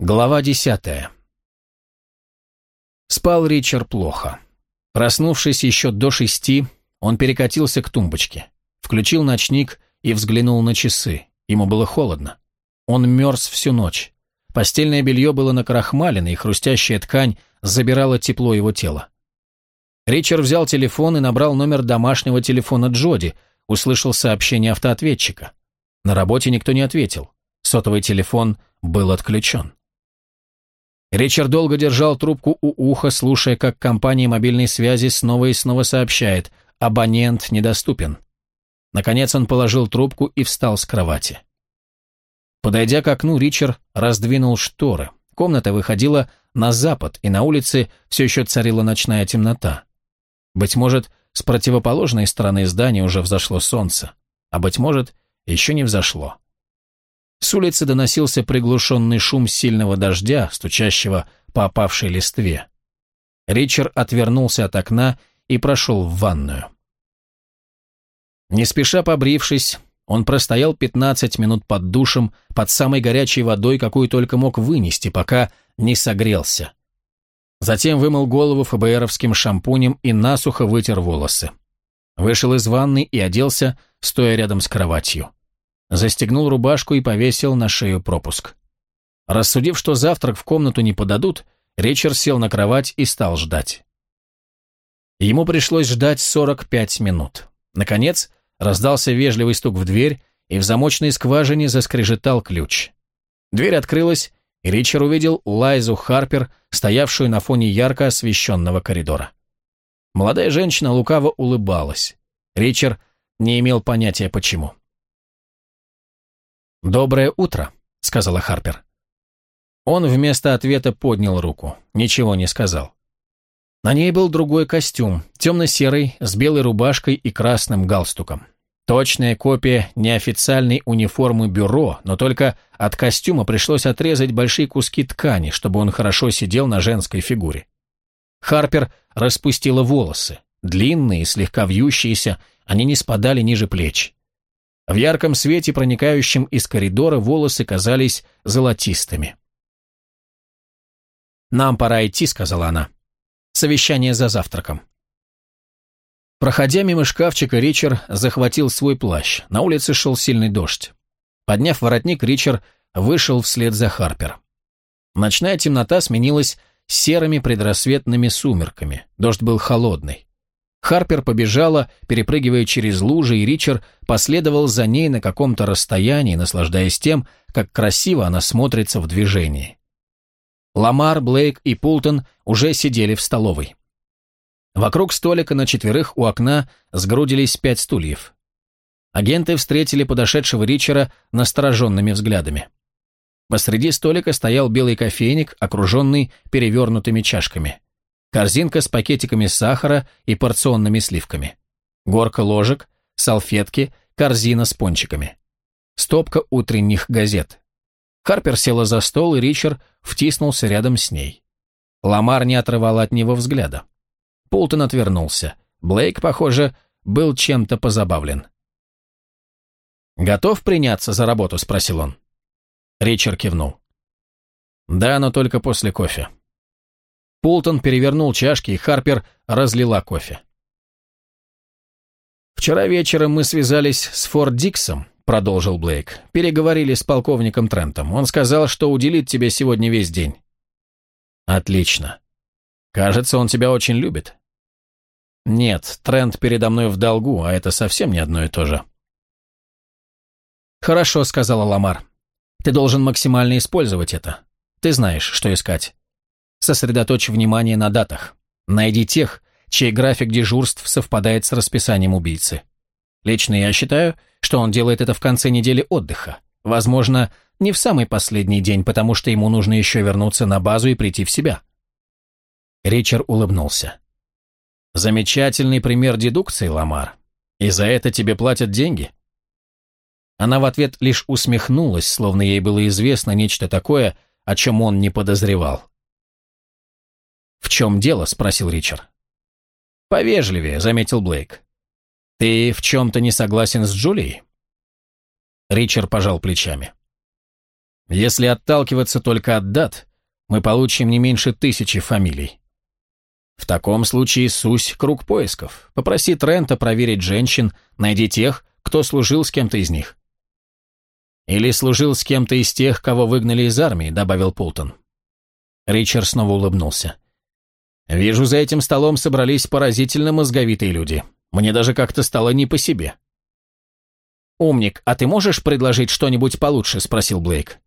Глава десятая. Спал Ричард плохо. Проснувшись еще до шести, он перекатился к тумбочке, включил ночник и взглянул на часы. Ему было холодно. Он мерз всю ночь. Постельное белье было накрахмалено, и хрустящая ткань забирала тепло его тела. Ричард взял телефон и набрал номер домашнего телефона Джоди, услышал сообщение автоответчика. На работе никто не ответил. Сотовый телефон был отключен. Ричард долго держал трубку у уха, слушая, как компания мобильной связи снова и снова сообщает «абонент недоступен». Наконец он положил трубку и встал с кровати. Подойдя к окну, Ричард раздвинул шторы. Комната выходила на запад, и на улице все еще царила ночная темнота. Быть может, с противоположной стороны здания уже взошло солнце, а быть может, еще не взошло. С улицы доносился приглушенный шум сильного дождя, стучащего по опавшей листве. Ричард отвернулся от окна и прошел в ванную. Не спеша побрившись, он простоял 15 минут под душем, под самой горячей водой, какую только мог вынести, пока не согрелся. Затем вымыл голову ФБРовским шампунем и насухо вытер волосы. Вышел из ванны и оделся, стоя рядом с кроватью застегнул рубашку и повесил на шею пропуск. Рассудив, что завтрак в комнату не подадут, Ричард сел на кровать и стал ждать. Ему пришлось ждать 45 минут. Наконец, раздался вежливый стук в дверь, и в замочной скважине заскрежетал ключ. Дверь открылась, и Ричард увидел Лайзу Харпер, стоявшую на фоне ярко освещенного коридора. Молодая женщина лукаво улыбалась. Ричард не имел понятия почему. «Доброе утро», — сказала Харпер. Он вместо ответа поднял руку, ничего не сказал. На ней был другой костюм, темно-серый, с белой рубашкой и красным галстуком. Точная копия неофициальной униформы бюро, но только от костюма пришлось отрезать большие куски ткани, чтобы он хорошо сидел на женской фигуре. Харпер распустила волосы, длинные, слегка вьющиеся, они не спадали ниже плеч. В ярком свете, проникающем из коридора, волосы казались золотистыми. «Нам пора идти», — сказала она. «Совещание за завтраком». Проходя мимо шкафчика, Ричард захватил свой плащ. На улице шел сильный дождь. Подняв воротник, Ричард вышел вслед за Харпер. Ночная темнота сменилась серыми предрассветными сумерками. Дождь был холодный. Харпер побежала, перепрыгивая через лужи, и Ричард последовал за ней на каком-то расстоянии, наслаждаясь тем, как красиво она смотрится в движении. Ламар, Блейк и Пултон уже сидели в столовой. Вокруг столика на четверых у окна сгрудились пять стульев. Агенты встретили подошедшего Ричера настороженными взглядами. Посреди столика стоял белый кофейник, окруженный перевернутыми чашками корзинка с пакетиками сахара и порционными сливками, горка ложек, салфетки, корзина с пончиками, стопка утренних газет. Харпер села за стол, и Ричард втиснулся рядом с ней. Ламар не отрывала от него взгляда. Пултон отвернулся. Блейк, похоже, был чем-то позабавлен. «Готов приняться за работу?» – спросил он. Ричард кивнул. «Да, но только после кофе. Пултон перевернул чашки, и Харпер разлила кофе. «Вчера вечером мы связались с Форд Диксом», — продолжил Блейк. «Переговорили с полковником Трентом. Он сказал, что уделит тебе сегодня весь день». «Отлично. Кажется, он тебя очень любит». «Нет, Трент передо мной в долгу, а это совсем не одно и то же». «Хорошо», — сказала Ламар. «Ты должен максимально использовать это. Ты знаешь, что искать. Сосредоточь внимание на датах. Найди тех, чей график дежурств совпадает с расписанием убийцы. Лично я считаю, что он делает это в конце недели отдыха. Возможно, не в самый последний день, потому что ему нужно еще вернуться на базу и прийти в себя. Ричард улыбнулся. «Замечательный пример дедукции, Ламар. И за это тебе платят деньги?» Она в ответ лишь усмехнулась, словно ей было известно нечто такое, о чем он не подозревал. «В чем дело?» – спросил Ричард. «Повежливее», – заметил Блейк. «Ты в чем-то не согласен с Джулией?» Ричард пожал плечами. Если отталкиваться только от дат, мы получим не меньше тысячи фамилий. В таком случае сусь круг поисков. Попроси Трента проверить женщин, найди тех, кто служил с кем-то из них. Или служил с кем-то из тех, кого выгнали из армии, добавил Пултон. Ричард снова улыбнулся. Вижу, за этим столом собрались поразительно мозговитые люди. Мне даже как-то стало не по себе. «Умник, а ты можешь предложить что-нибудь получше?» – спросил Блейк.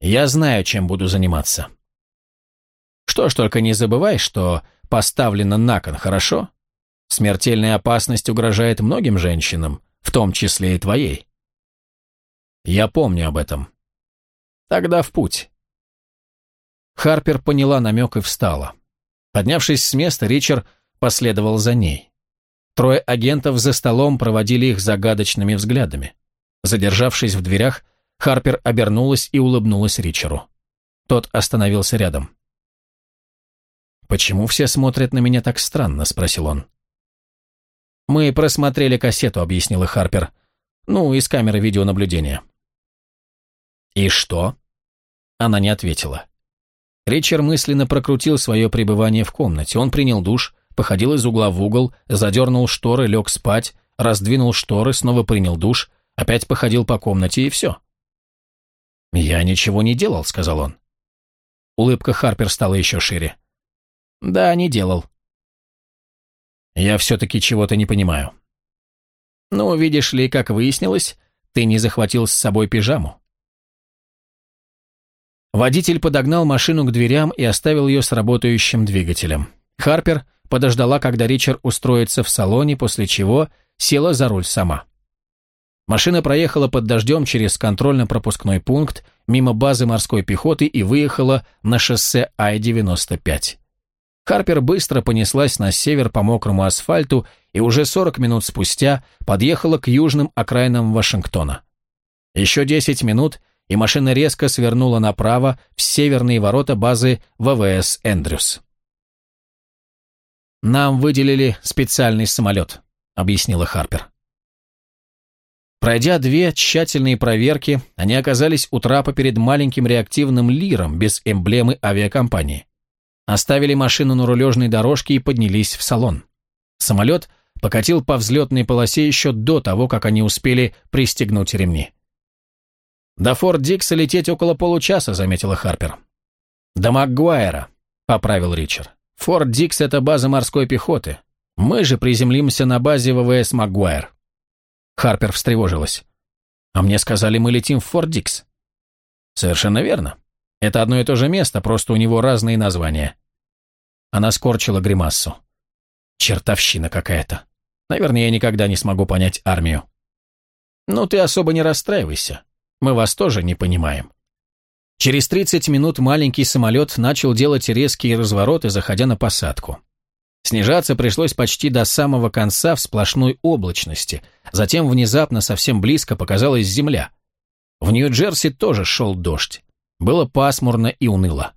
«Я знаю, чем буду заниматься». «Что ж, только не забывай, что поставлено на кон, хорошо? Смертельная опасность угрожает многим женщинам, в том числе и твоей». «Я помню об этом». «Тогда в путь». Харпер поняла намек и встала. Поднявшись с места, Ричард последовал за ней. Трое агентов за столом проводили их загадочными взглядами. Задержавшись в дверях, Харпер обернулась и улыбнулась Ричеру. Тот остановился рядом. «Почему все смотрят на меня так странно?» – спросил он. «Мы просмотрели кассету», – объяснила Харпер. «Ну, из камеры видеонаблюдения». «И что?» Она не ответила. Ричард мысленно прокрутил свое пребывание в комнате. Он принял душ, походил из угла в угол, задернул шторы, лег спать, раздвинул шторы, снова принял душ, опять походил по комнате и все. «Я ничего не делал», — сказал он. Улыбка Харпер стала еще шире. «Да, не делал». «Я все-таки чего-то не понимаю». «Ну, видишь ли, как выяснилось, ты не захватил с собой пижаму». Водитель подогнал машину к дверям и оставил ее с работающим двигателем. Харпер подождала, когда Ричард устроится в салоне, после чего села за руль сама. Машина проехала под дождем через контрольно-пропускной пункт мимо базы морской пехоты и выехала на шоссе Ай-95. Харпер быстро понеслась на север по мокрому асфальту и уже 40 минут спустя подъехала к южным окраинам Вашингтона. Еще 10 минут, и машина резко свернула направо в северные ворота базы ВВС «Эндрюс». «Нам выделили специальный самолет», — объяснила Харпер. Пройдя две тщательные проверки, они оказались у трапа перед маленьким реактивным лиром без эмблемы авиакомпании. Оставили машину на рулежной дорожке и поднялись в салон. Самолет покатил по взлетной полосе еще до того, как они успели пристегнуть ремни. «До Форт Дикса лететь около получаса», — заметила Харпер. «До Макгуайра», — поправил Ричард. «Форт Дикс — это база морской пехоты. Мы же приземлимся на базе ВВС Макгуайр». Харпер встревожилась. «А мне сказали, мы летим в Форт Дикс». «Совершенно верно. Это одно и то же место, просто у него разные названия». Она скорчила гримассу. «Чертовщина какая-то. Наверное, я никогда не смогу понять армию». «Ну, ты особо не расстраивайся. Мы вас тоже не понимаем». Через 30 минут маленький самолет начал делать резкие развороты, заходя на посадку. Снижаться пришлось почти до самого конца в сплошной облачности, затем внезапно совсем близко показалась земля. В Нью-Джерси тоже шел дождь. Было пасмурно и уныло.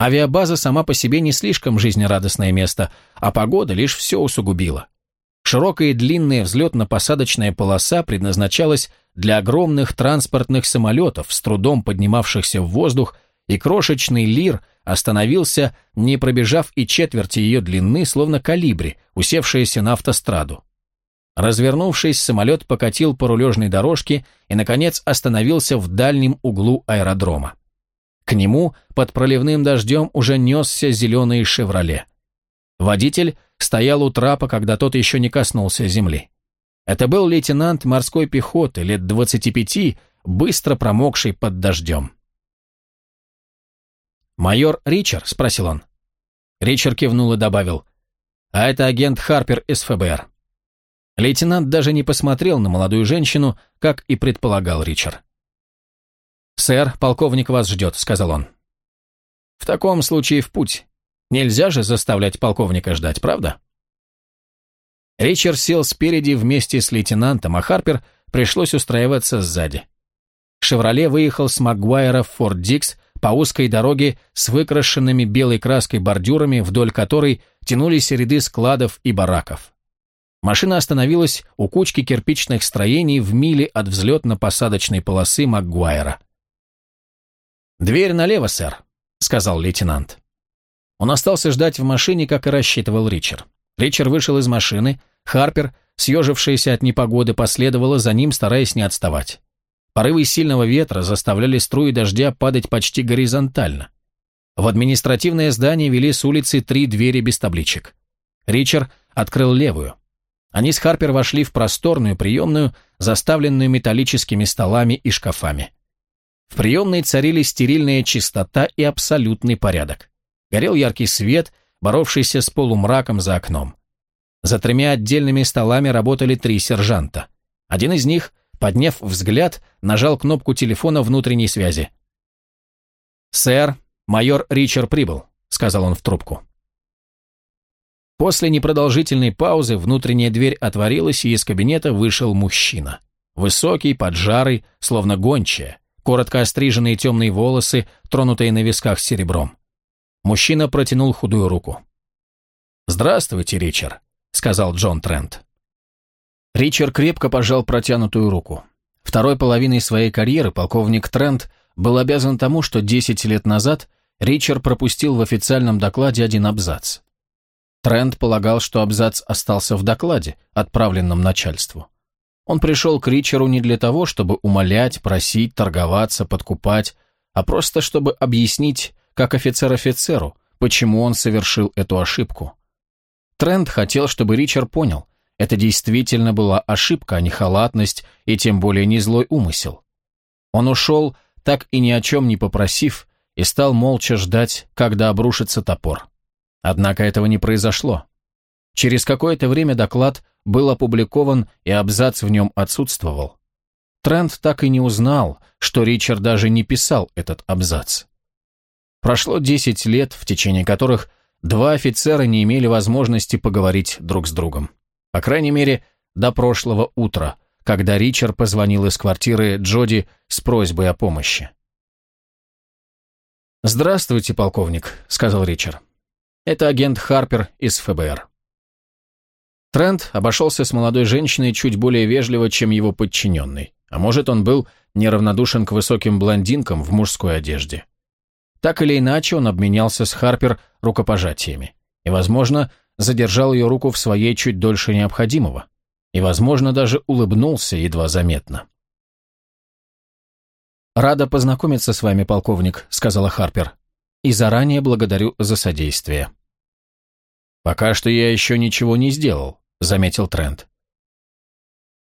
Авиабаза сама по себе не слишком жизнерадостное место, а погода лишь все усугубила. Широкая и длинная взлетно-посадочная полоса предназначалась для огромных транспортных самолетов, с трудом поднимавшихся в воздух, и крошечный лир остановился, не пробежав и четверти ее длины, словно калибри, усевшаяся на автостраду. Развернувшись, самолет покатил по рулежной дорожке и, наконец, остановился в дальнем углу аэродрома. К нему под проливным дождем уже несся зеленый «Шевроле». Водитель стоял у трапа, когда тот еще не коснулся земли. Это был лейтенант морской пехоты, лет 25, быстро промокший под дождем. «Майор Ричард?» – спросил он. Ричард кивнул и добавил. «А это агент Харпер из ФБР». Лейтенант даже не посмотрел на молодую женщину, как и предполагал Ричард. «Сэр, полковник вас ждет», – сказал он. «В таком случае в путь. Нельзя же заставлять полковника ждать, правда?» Ричард сел спереди вместе с лейтенантом, а Харпер пришлось устраиваться сзади. «Шевроле» выехал с Магуайра в Форт Дикс по узкой дороге с выкрашенными белой краской бордюрами, вдоль которой тянулись ряды складов и бараков. Машина остановилась у кучки кирпичных строений в миле от взлетно-посадочной полосы Магуайра. «Дверь налево, сэр», — сказал лейтенант. Он остался ждать в машине, как и рассчитывал Ричард. Ричард вышел из машины, Харпер, съежившаяся от непогоды, последовала за ним, стараясь не отставать. Порывы сильного ветра заставляли струи дождя падать почти горизонтально. В административное здание вели с улицы три двери без табличек. Ричард открыл левую. Они с Харпер вошли в просторную приемную, заставленную металлическими столами и шкафами. В приемной царили стерильная чистота и абсолютный порядок. Горел яркий свет, боровшийся с полумраком за окном. За тремя отдельными столами работали три сержанта. Один из них, подняв взгляд, нажал кнопку телефона внутренней связи. «Сэр, майор Ричард прибыл», — сказал он в трубку. После непродолжительной паузы внутренняя дверь отворилась, и из кабинета вышел мужчина. Высокий, поджарый, словно гончая, коротко остриженные темные волосы, тронутые на висках серебром. Мужчина протянул худую руку. «Здравствуйте, Ричард», — сказал Джон Трент. Ричард крепко пожал протянутую руку. Второй половиной своей карьеры полковник Трент был обязан тому, что 10 лет назад Ричард пропустил в официальном докладе один абзац. Трент полагал, что абзац остался в докладе, отправленном начальству. Он пришел к Ричеру не для того, чтобы умолять, просить, торговаться, подкупать, а просто чтобы объяснить, как офицер офицеру, почему он совершил эту ошибку. Трент хотел, чтобы Ричард понял, это действительно была ошибка, а не халатность и тем более не злой умысел. Он ушел, так и ни о чем не попросив, и стал молча ждать, когда обрушится топор. Однако этого не произошло. Через какое-то время доклад был опубликован, и абзац в нем отсутствовал. Трент так и не узнал, что Ричард даже не писал этот абзац. Прошло 10 лет, в течение которых два офицера не имели возможности поговорить друг с другом. По крайней мере, до прошлого утра, когда Ричард позвонил из квартиры Джоди с просьбой о помощи. «Здравствуйте, полковник», — сказал Ричард. «Это агент Харпер из ФБР». Трент обошелся с молодой женщиной чуть более вежливо, чем его подчиненный. А может, он был неравнодушен к высоким блондинкам в мужской одежде. Так или иначе, он обменялся с Харпер рукопожатиями. И, возможно, задержал ее руку в своей чуть дольше необходимого. И, возможно, даже улыбнулся едва заметно. «Рада познакомиться с вами, полковник», — сказала Харпер. «И заранее благодарю за содействие». «Пока что я еще ничего не сделал», — заметил Трент.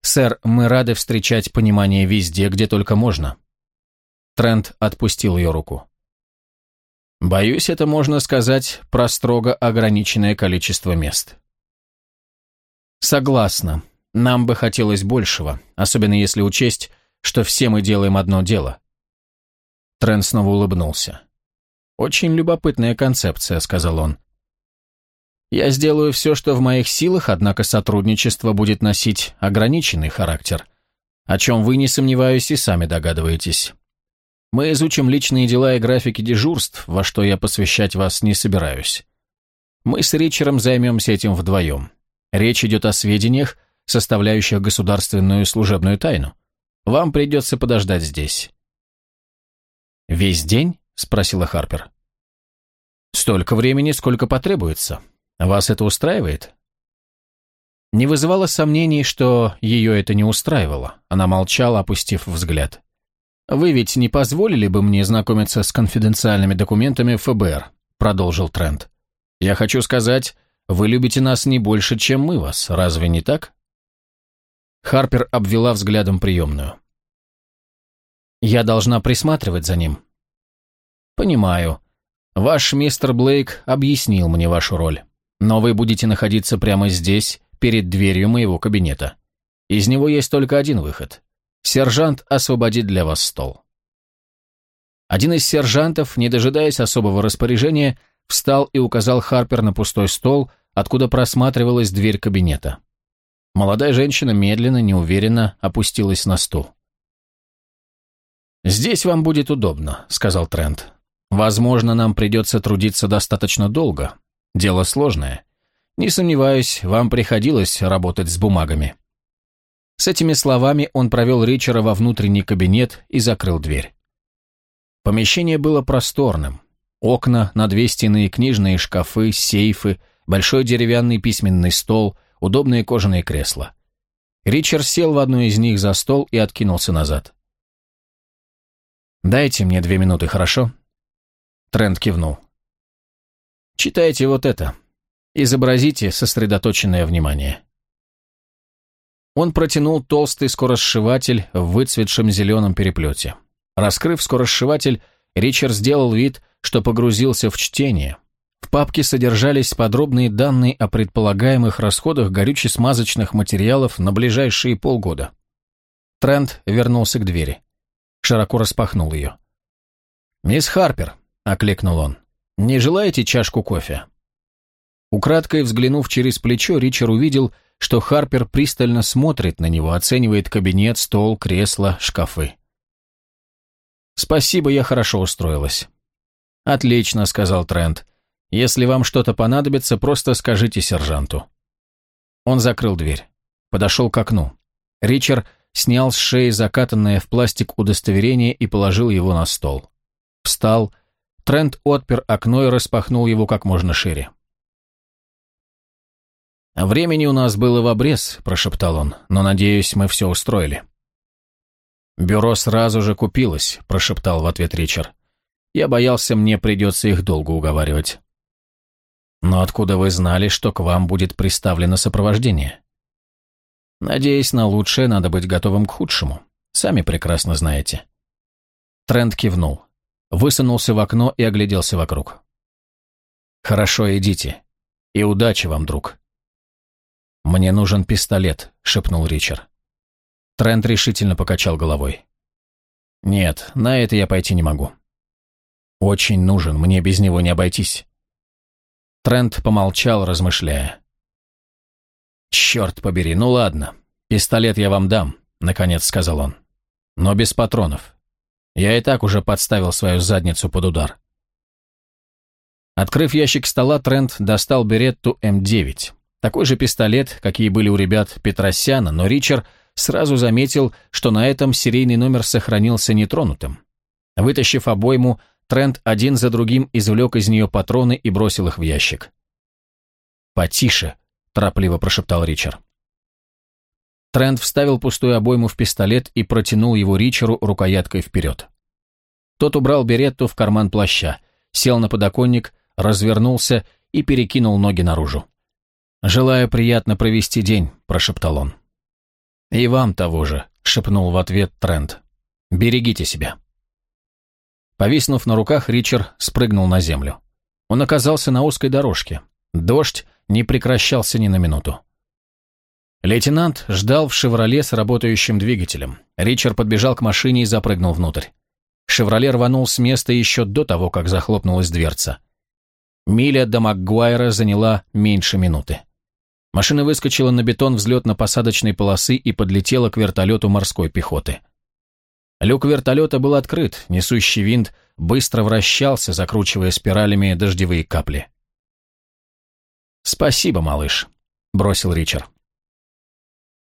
«Сэр, мы рады встречать понимание везде, где только можно». Трент отпустил ее руку. Боюсь, это можно сказать про строго ограниченное количество мест. Согласна. Нам бы хотелось большего, особенно если учесть, что все мы делаем одно дело. Трент снова улыбнулся. «Очень любопытная концепция», — сказал он. «Я сделаю все, что в моих силах, однако сотрудничество будет носить ограниченный характер, о чем вы, не сомневаюсь, и сами догадываетесь. Мы изучим личные дела и графики дежурств, во что я посвящать вас не собираюсь. Мы с Ричером займемся этим вдвоем. Речь идет о сведениях, составляющих государственную служебную тайну. Вам придется подождать здесь». «Весь день?» — спросила Харпер. «Столько времени, сколько потребуется. Вас это устраивает?» Не вызывало сомнений, что ее это не устраивало. Она молчала, опустив взгляд. «Вы ведь не позволили бы мне знакомиться с конфиденциальными документами ФБР», продолжил Трент. «Я хочу сказать, вы любите нас не больше, чем мы вас, разве не так?» Харпер обвела взглядом приемную. «Я должна присматривать за ним». «Понимаю. Ваш мистер Блейк объяснил мне вашу роль. Но вы будете находиться прямо здесь, перед дверью моего кабинета. Из него есть только один выход. Сержант освободит для вас стол. Один из сержантов, не дожидаясь особого распоряжения, встал и указал Харпер на пустой стол, откуда просматривалась дверь кабинета. Молодая женщина медленно, неуверенно опустилась на стул. «Здесь вам будет удобно», — сказал Трент. «Возможно, нам придется трудиться достаточно долго. Дело сложное. Не сомневаюсь, вам приходилось работать с бумагами». С этими словами он провел Ричера во внутренний кабинет и закрыл дверь. Помещение было просторным. Окна на две стены, книжные шкафы, сейфы, большой деревянный письменный стол, удобные кожаные кресла. Ричард сел в одно из них за стол и откинулся назад. «Дайте мне две минуты, хорошо?» Трент кивнул. «Читайте вот это. Изобразите сосредоточенное внимание». Он протянул толстый скоросшиватель в выцветшем зеленом переплете. Раскрыв скоросшиватель, Ричард сделал вид, что погрузился в чтение. В папке содержались подробные данные о предполагаемых расходах горюче-смазочных материалов на ближайшие полгода. Трент вернулся к двери. Широко распахнул ее. «Мисс Харпер», — окликнул он, — «не желаете чашку кофе?» Украдкой взглянув через плечо, Ричард увидел, что Харпер пристально смотрит на него, оценивает кабинет, стол, кресло, шкафы. «Спасибо, я хорошо устроилась». «Отлично», — сказал Трент. «Если вам что-то понадобится, просто скажите сержанту». Он закрыл дверь. Подошел к окну. Ричард снял с шеи закатанное в пластик удостоверение и положил его на стол. Встал. Трент отпер окно и распахнул его как можно шире. «Времени у нас было в обрез», — прошептал он, — «но, надеюсь, мы все устроили». «Бюро сразу же купилось», — прошептал в ответ Ричард. «Я боялся, мне придется их долго уговаривать». «Но откуда вы знали, что к вам будет приставлено сопровождение?» «Надеясь на лучшее, надо быть готовым к худшему. Сами прекрасно знаете». Трент кивнул, высунулся в окно и огляделся вокруг. «Хорошо, идите. И удачи вам, друг». «Мне нужен пистолет», — шепнул Ричард. Трент решительно покачал головой. «Нет, на это я пойти не могу». «Очень нужен, мне без него не обойтись». Трент помолчал, размышляя. «Черт побери, ну ладно, пистолет я вам дам», — наконец сказал он. «Но без патронов. Я и так уже подставил свою задницу под удар». Открыв ящик стола, Трент достал беретту М9. Такой же пистолет, какие были у ребят Петросяна, но Ричард сразу заметил, что на этом серийный номер сохранился нетронутым. Вытащив обойму, Трент один за другим извлек из нее патроны и бросил их в ящик. «Потише», – торопливо прошептал Ричард. Трент вставил пустую обойму в пистолет и протянул его Ричеру рукояткой вперед. Тот убрал беретту в карман плаща, сел на подоконник, развернулся и перекинул ноги наружу. «Желаю приятно провести день», – прошептал он. «И вам того же», — шепнул в ответ Трент. «Берегите себя». Повиснув на руках, Ричард спрыгнул на землю. Он оказался на узкой дорожке. Дождь не прекращался ни на минуту. Лейтенант ждал в «Шевроле» с работающим двигателем. Ричард подбежал к машине и запрыгнул внутрь. «Шевроле» рванул с места еще до того, как захлопнулась дверца. Миля до Макгуайра заняла меньше минуты. Машина выскочила на бетон взлетно-посадочной полосы и подлетела к вертолету морской пехоты. Люк вертолета был открыт, несущий винт быстро вращался, закручивая спиралями дождевые капли. «Спасибо, малыш», — бросил Ричард.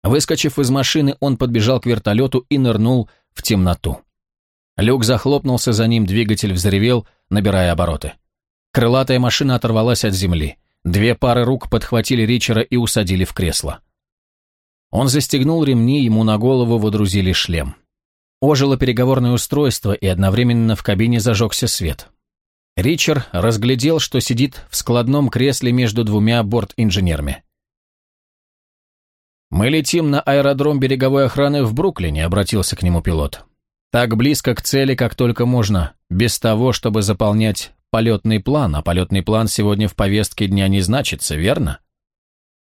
Выскочив из машины, он подбежал к вертолету и нырнул в темноту. Люк захлопнулся за ним, двигатель взревел, набирая обороты. Крылатая машина оторвалась от земли. Две пары рук подхватили Ричера и усадили в кресло. Он застегнул ремни, ему на голову водрузили шлем. Ожило переговорное устройство, и одновременно в кабине зажегся свет. Ричард разглядел, что сидит в складном кресле между двумя борт-инженерами. «Мы летим на аэродром береговой охраны в Бруклине», — обратился к нему пилот. «Так близко к цели, как только можно, без того, чтобы заполнять полетный план, а полетный план сегодня в повестке дня не значится, верно?»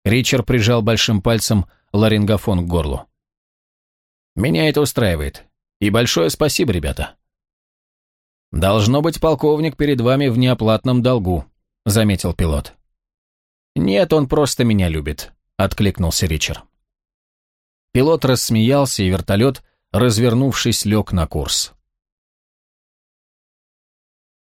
Ричард прижал большим пальцем ларингофон к горлу. «Меня это устраивает. И большое спасибо, ребята». «Должно быть, полковник перед вами в неоплатном долгу», — заметил пилот. «Нет, он просто меня любит», — откликнулся Ричард. Пилот рассмеялся, и вертолет, развернувшись, лег на курс.